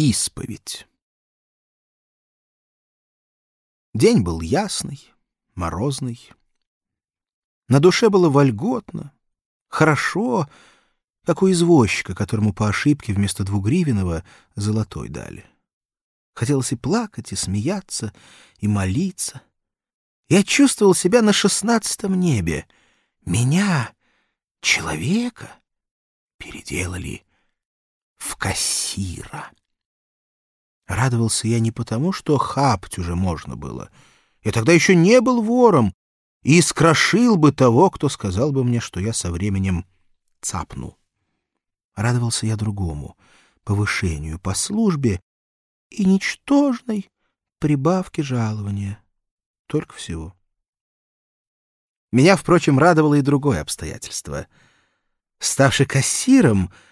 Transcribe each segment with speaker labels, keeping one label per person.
Speaker 1: Исповедь. День был ясный, морозный. На душе было вольготно, хорошо, как у извозчика, которому по ошибке вместо двугривенного золотой дали. Хотелось и плакать, и смеяться, и молиться. Я чувствовал себя на шестнадцатом небе. Меня, человека, переделали в кассира. Радовался я не потому, что хапать уже можно было. Я тогда еще не был вором и искрошил бы того, кто сказал бы мне, что я со временем цапну. Радовался я другому — повышению по службе и ничтожной прибавке жалования. Только всего. Меня, впрочем, радовало и другое обстоятельство. Ставший кассиром —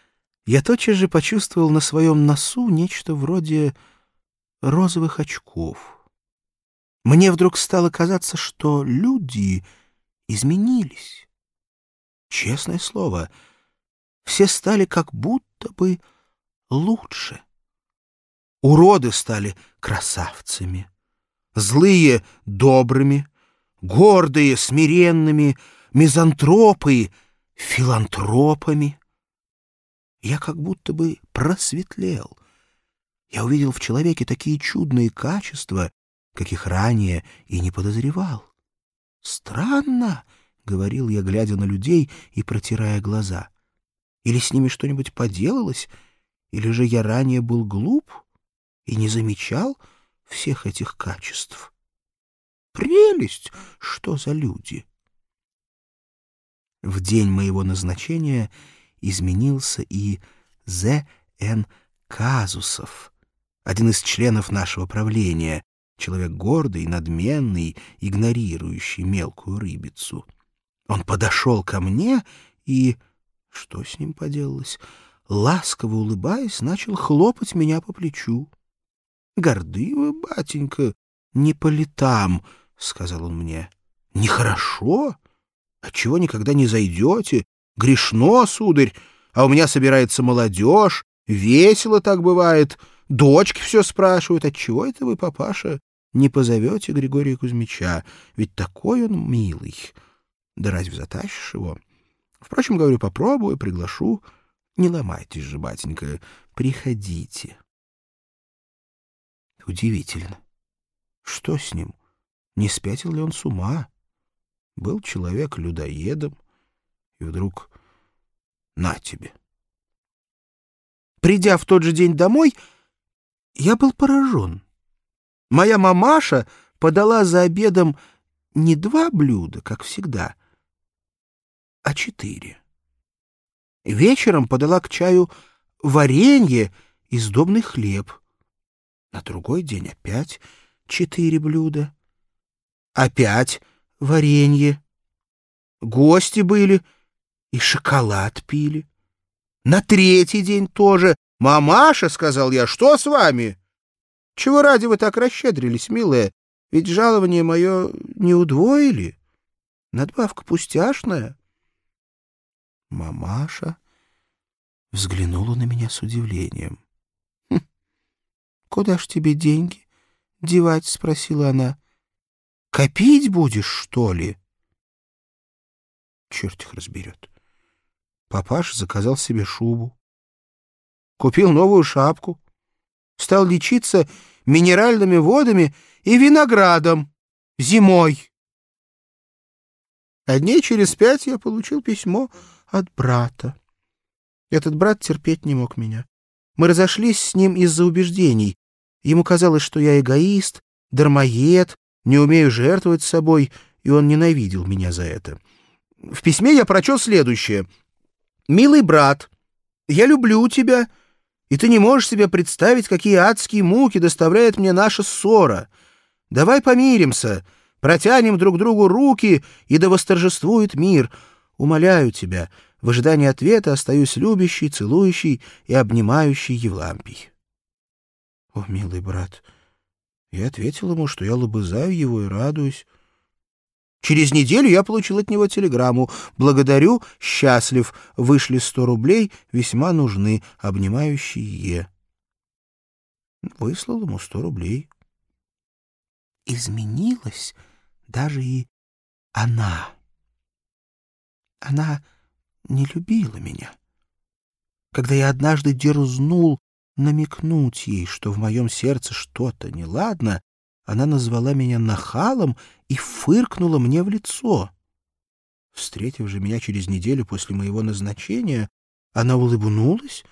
Speaker 1: я тотчас же почувствовал на своем носу нечто вроде розовых очков. Мне вдруг стало казаться, что люди изменились. Честное слово, все стали как будто бы лучше. Уроды стали красавцами, злые — добрыми, гордые — смиренными, мизантропы — филантропами. Я как будто бы просветлел. Я увидел в человеке такие чудные качества, каких ранее и не подозревал. «Странно», — говорил я, глядя на людей и протирая глаза. «Или с ними что-нибудь поделалось, или же я ранее был глуп и не замечал всех этих качеств. Прелесть! Что за люди!» В день моего назначения — изменился и З. Н. Казусов, один из членов нашего правления, человек гордый, надменный, игнорирующий мелкую рыбицу. Он подошел ко мне и... Что с ним поделалось? Ласково улыбаясь, начал хлопать меня по плечу. — Горды вы, батенька, не по летам, — сказал он мне. — Нехорошо? Отчего никогда не зайдете? Грешно, сударь, а у меня собирается молодежь, весело так бывает. Дочки все спрашивают, отчего это вы, папаша, не позовете Григория Кузьмича? Ведь такой он милый. Да разве затащишь его? Впрочем, говорю, попробую, приглашу. Не ломайтесь же, батенька, приходите. Удивительно. Что с ним? Не спятил ли он с ума? Был человек людоедом, и вдруг на тебе. Придя в тот же день домой, я был поражен. Моя мамаша подала за обедом не два блюда, как всегда, а четыре. Вечером подала к чаю варенье и сдобный хлеб. На другой день опять четыре блюда. Опять варенье. Гости были — и шоколад пили. На третий день тоже. «Мамаша», — сказал я, — «что с вами?» «Чего ради вы так расщедрились, милая? Ведь жалование мое не удвоили. Надбавка пустяшная». Мамаша взглянула на меня с удивлением. «Хм, «Куда ж тебе деньги девать?» — спросила она. «Копить будешь, что ли?» Черт их разберет. Папаш заказал себе шубу. Купил новую шапку. Стал лечиться минеральными водами и виноградом зимой. А дней через пять я получил письмо от брата. Этот брат терпеть не мог меня. Мы разошлись с ним из-за убеждений. Ему казалось, что я эгоист, дармоед, не умею жертвовать собой, и он ненавидел меня за это. В письме я прочел следующее — «Милый брат, я люблю тебя, и ты не можешь себе представить, какие адские муки доставляет мне наша ссора. Давай помиримся, протянем друг другу руки, и да восторжествует мир. Умоляю тебя, в ожидании ответа остаюсь любящий, целующий и обнимающий Евлампий». «О, милый брат!» Я ответил ему, что я лобызаю его и радуюсь. Через неделю я получил от него телеграмму. «Благодарю, счастлив. Вышли сто рублей, весьма нужны, обнимающие». Выслал ему сто рублей. Изменилась даже и она. Она не любила меня. Когда я однажды дерзнул намекнуть ей, что в моем сердце что-то неладно, она назвала меня нахалом и фыркнула мне в лицо. Встретив же меня через неделю после моего назначения, она улыбнулась,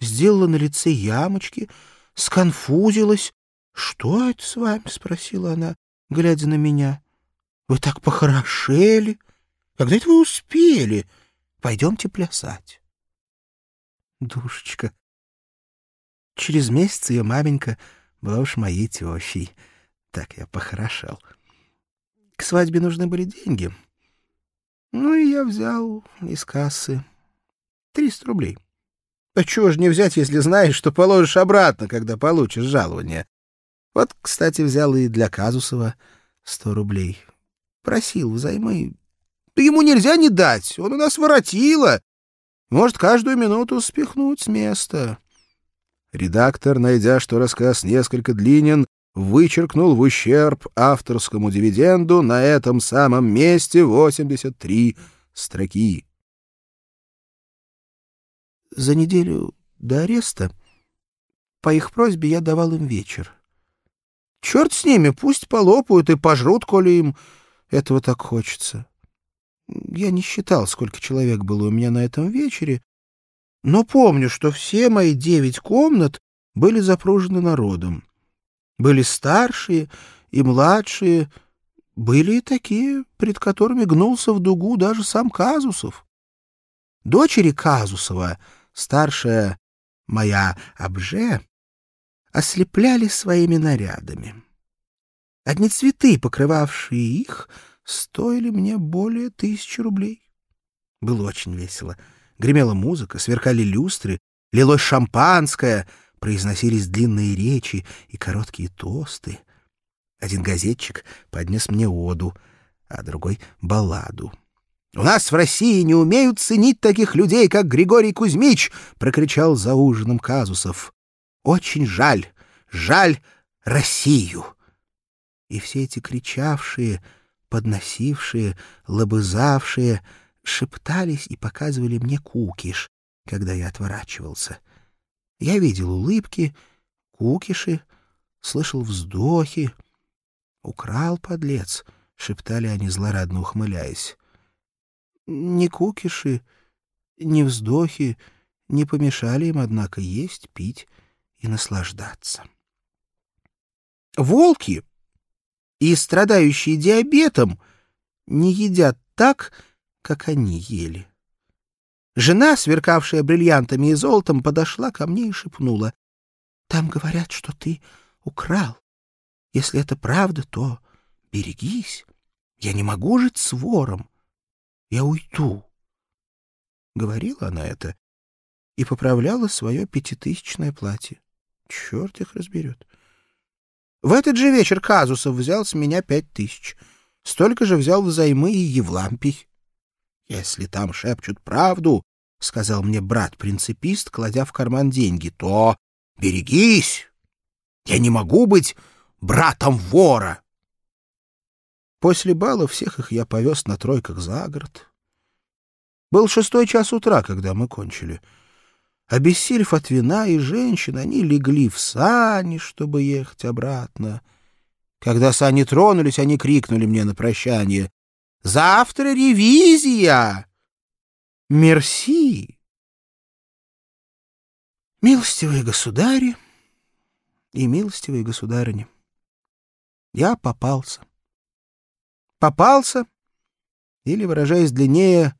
Speaker 1: сделала на лице ямочки, сконфузилась. — Что это с вами? — спросила она, глядя на меня. — Вы так похорошели. Когда это вы успели? Пойдемте плясать. Душечка. Через месяц ее маменька была уж моей тещей. Так я похорошел. К свадьбе нужны были деньги. Ну и я взял из кассы триста рублей. А чего же не взять, если знаешь, что положишь обратно, когда получишь жалование? Вот, кстати, взял и для Казусова сто рублей. Просил взаймы. Да ему нельзя не дать, он у нас воротило. Может, каждую минуту спихнуть с места. Редактор, найдя, что рассказ несколько длинен, вычеркнул в ущерб авторскому дивиденду на этом самом месте 83 строки. За неделю до ареста по их просьбе я давал им вечер. Черт с ними, пусть полопают и пожрут, коли им этого так хочется. Я не считал, сколько человек было у меня на этом вечере, но помню, что все мои девять комнат были запружены народом. Были старшие и младшие, были и такие, пред которыми гнулся в дугу даже сам Казусов. Дочери Казусова — старшая моя Абже, ослепляли своими нарядами. Одни цветы, покрывавшие их, стоили мне более тысячи рублей. Было очень весело. Гремела музыка, сверкали люстры, лилось шампанское, произносились длинные речи и короткие тосты. Один газетчик поднес мне оду, а другой — балладу. «У нас в России не умеют ценить таких людей, как Григорий Кузьмич!» — прокричал за ужином Казусов. «Очень жаль, жаль Россию!» И все эти кричавшие, подносившие, лобызавшие шептались и показывали мне кукиш, когда я отворачивался. Я видел улыбки, кукиши, слышал вздохи. «Украл, подлец!» — шептали они, злорадно ухмыляясь. Ни кукиши, ни вздохи не помешали им, однако, есть, пить и наслаждаться. Волки и страдающие диабетом не едят так, как они ели. Жена, сверкавшая бриллиантами и золотом, подошла ко мне и шепнула. — Там говорят, что ты украл. Если это правда, то берегись. Я не могу жить с вором. Я уйду. Говорила она это и поправляла свое пятитысячное платье. Черт их разберет. В этот же вечер Казусов взял с меня пять тысяч. Столько же взял взаймы и Евлампий. — Если там шепчут правду, — сказал мне брат-принципист, кладя в карман деньги, — то берегись. Я не могу быть братом вора. После бала всех их я повез на тройках за город. Был шестой час утра, когда мы кончили. Обессилев от вина и женщин, они легли в сани, чтобы ехать обратно. Когда сани тронулись, они крикнули мне на прощание. «Завтра ревизия!» «Мерси!» Милостивые государи и милостивые государыни, я попался попался, или, выражаясь длиннее,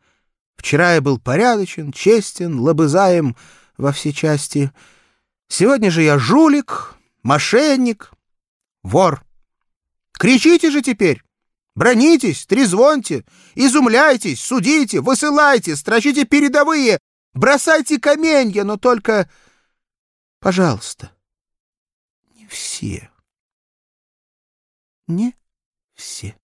Speaker 1: вчера я был порядочен, честен, лобызаем во все части. Сегодня же я жулик, мошенник, вор. Кричите же теперь! Бронитесь, трезвоньте, изумляйтесь, судите, высылайте, строчите передовые, бросайте каменья, но только, пожалуйста, не все. Не все.